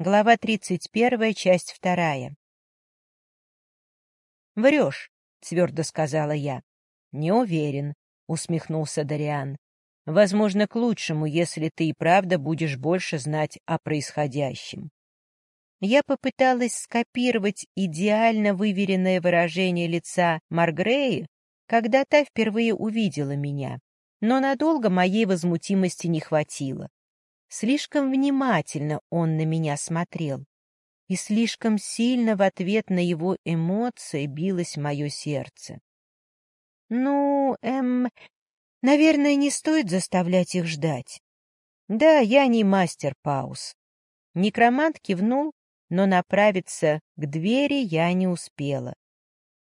Глава 31, часть 2. «Врешь», — твердо сказала я. «Не уверен», — усмехнулся Дариан. «Возможно, к лучшему, если ты и правда будешь больше знать о происходящем». Я попыталась скопировать идеально выверенное выражение лица Маргреи, когда та впервые увидела меня, но надолго моей возмутимости не хватило. Слишком внимательно он на меня смотрел, и слишком сильно в ответ на его эмоции билось мое сердце. Ну, эм, наверное, не стоит заставлять их ждать. Да, я не мастер пауз. Некромант кивнул, но направиться к двери я не успела.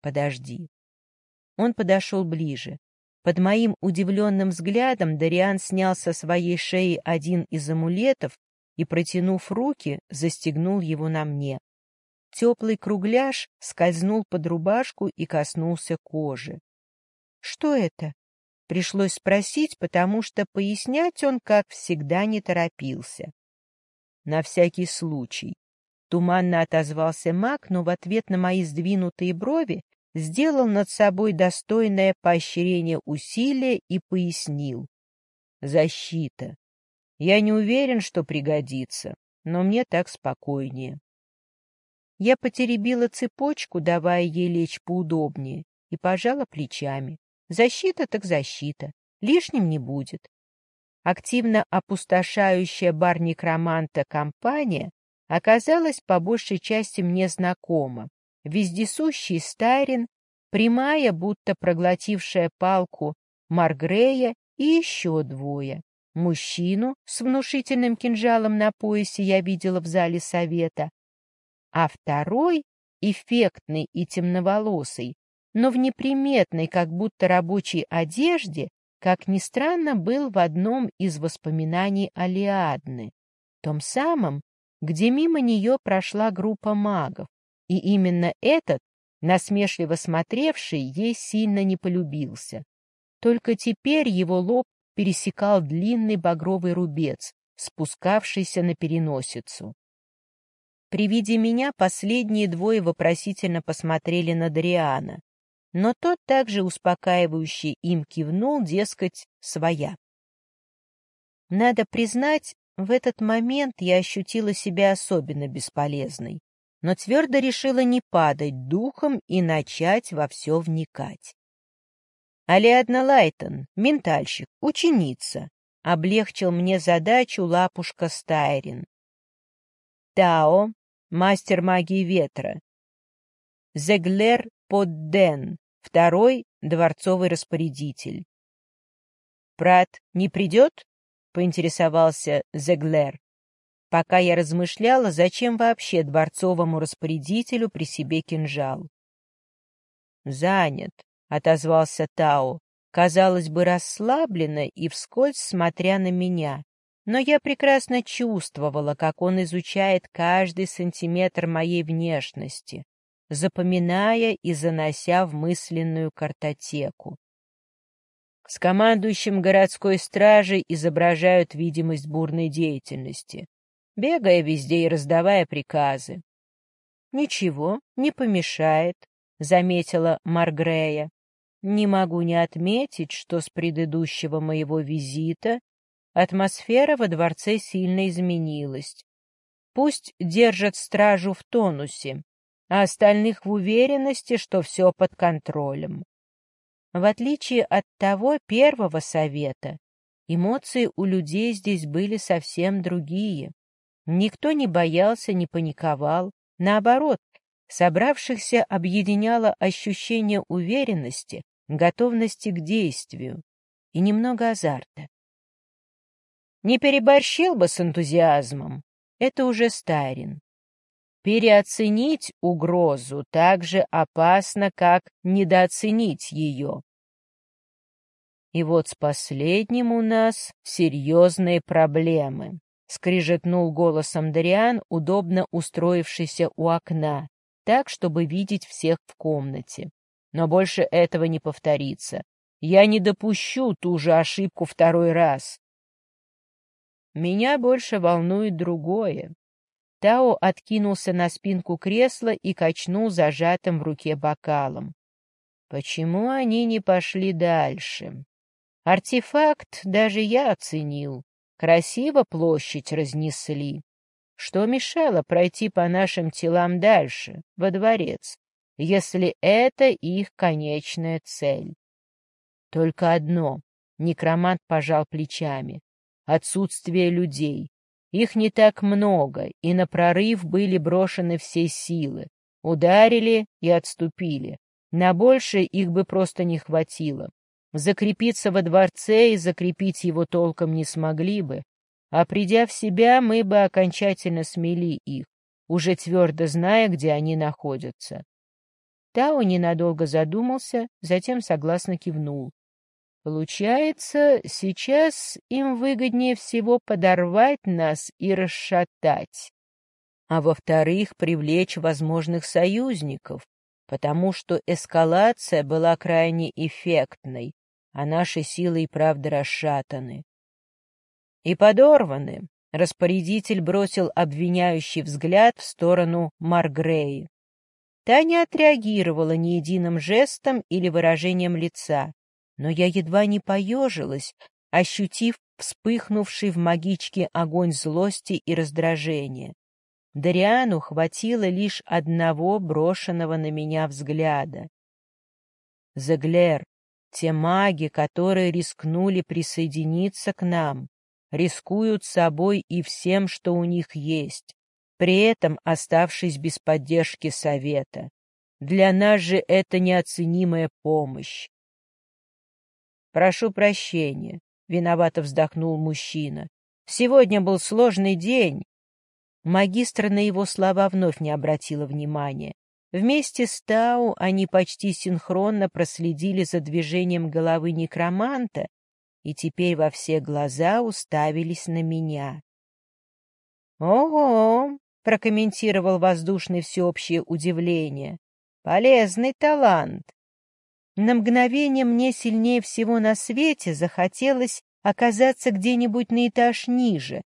Подожди. Он подошел ближе. Под моим удивленным взглядом Дариан снял со своей шеи один из амулетов и, протянув руки, застегнул его на мне. Теплый кругляш скользнул под рубашку и коснулся кожи. — Что это? — пришлось спросить, потому что пояснять он, как всегда, не торопился. — На всякий случай. Туманно отозвался маг, но в ответ на мои сдвинутые брови сделал над собой достойное поощрение усилия и пояснил. Защита. Я не уверен, что пригодится, но мне так спокойнее. Я потеребила цепочку, давая ей лечь поудобнее, и пожала плечами. Защита так защита, лишним не будет. Активно опустошающая бар некроманта компания оказалась по большей части мне знакома, вездесущий Стайрин, прямая, будто проглотившая палку, Маргрея и еще двое. Мужчину с внушительным кинжалом на поясе я видела в зале совета, а второй, эффектный и темноволосый, но в неприметной, как будто рабочей одежде, как ни странно, был в одном из воспоминаний Алиадны, том самом, где мимо нее прошла группа магов, и именно этот, насмешливо смотревший, ей сильно не полюбился. Только теперь его лоб пересекал длинный багровый рубец, спускавшийся на переносицу. При виде меня последние двое вопросительно посмотрели на Дариана, но тот также успокаивающе им кивнул, дескать, своя. Надо признать, в этот момент я ощутила себя особенно бесполезной но твердо решила не падать духом и начать во все вникать. Алиадна Лайтон, ментальщик, ученица, облегчил мне задачу лапушка Стайрин. Тао, мастер магии ветра. Зеглер Подден, второй дворцовый распорядитель. «Прат не придет?» — поинтересовался Зеглер пока я размышляла, зачем вообще дворцовому распорядителю при себе кинжал. «Занят», — отозвался Тао, казалось бы, расслабленно и вскользь смотря на меня. Но я прекрасно чувствовала, как он изучает каждый сантиметр моей внешности, запоминая и занося в мысленную картотеку. С командующим городской стражей изображают видимость бурной деятельности бегая везде и раздавая приказы. — Ничего, не помешает, — заметила Маргрея. Не могу не отметить, что с предыдущего моего визита атмосфера во дворце сильно изменилась. Пусть держат стражу в тонусе, а остальных в уверенности, что все под контролем. В отличие от того первого совета, эмоции у людей здесь были совсем другие. Никто не боялся, не паниковал. Наоборот, собравшихся объединяло ощущение уверенности, готовности к действию и немного азарта. Не переборщил бы с энтузиазмом, это уже Старин. Переоценить угрозу так же опасно, как недооценить ее. И вот с последним у нас серьезные проблемы скрижетнул голосом Дариан, удобно устроившийся у окна, так, чтобы видеть всех в комнате. Но больше этого не повторится. Я не допущу ту же ошибку второй раз. Меня больше волнует другое. Тао откинулся на спинку кресла и качнул зажатым в руке бокалом. Почему они не пошли дальше? Артефакт даже я оценил. Красиво площадь разнесли. Что мешало пройти по нашим телам дальше, во дворец, если это их конечная цель? Только одно — некромант пожал плечами. Отсутствие людей. Их не так много, и на прорыв были брошены все силы. Ударили и отступили. На больше их бы просто не хватило. Закрепиться во дворце и закрепить его толком не смогли бы, а придя в себя, мы бы окончательно смели их, уже твердо зная, где они находятся. Тао ненадолго задумался, затем согласно кивнул. Получается, сейчас им выгоднее всего подорвать нас и расшатать, а во-вторых, привлечь возможных союзников, потому что эскалация была крайне эффектной, а наши силы и правда расшатаны. И подорваны. Распорядитель бросил обвиняющий взгляд в сторону Маргреи. Та не отреагировала ни единым жестом или выражением лица, но я едва не поежилась, ощутив вспыхнувший в магичке огонь злости и раздражения. Дариану хватило лишь одного брошенного на меня взгляда. Заглер, те маги, которые рискнули присоединиться к нам, рискуют собой и всем, что у них есть, при этом оставшись без поддержки совета. Для нас же это неоценимая помощь. «Прошу прощения», — виновато вздохнул мужчина. «Сегодня был сложный день». Магистр на его слова вновь не обратила внимания. Вместе с Тау они почти синхронно проследили за движением головы некроманта и теперь во все глаза уставились на меня. «Ого!» — прокомментировал воздушный всеобщее удивление. «Полезный талант!» На мгновение мне сильнее всего на свете захотелось оказаться где-нибудь на этаж ниже,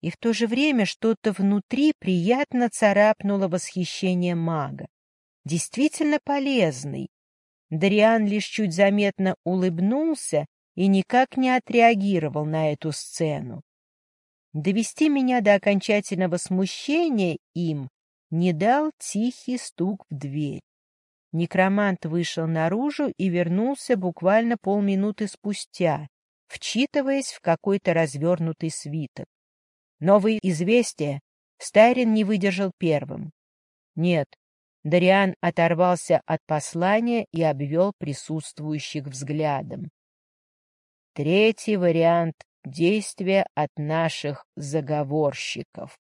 и в то же время что-то внутри приятно царапнуло восхищение мага. Действительно полезный. Дариан лишь чуть заметно улыбнулся и никак не отреагировал на эту сцену. Довести меня до окончательного смущения им не дал тихий стук в дверь. Некромант вышел наружу и вернулся буквально полминуты спустя, вчитываясь в какой-то развернутый свиток. Новые известия Стайрин не выдержал первым. Нет, Дариан оторвался от послания и обвел присутствующих взглядом. Третий вариант действия от наших заговорщиков.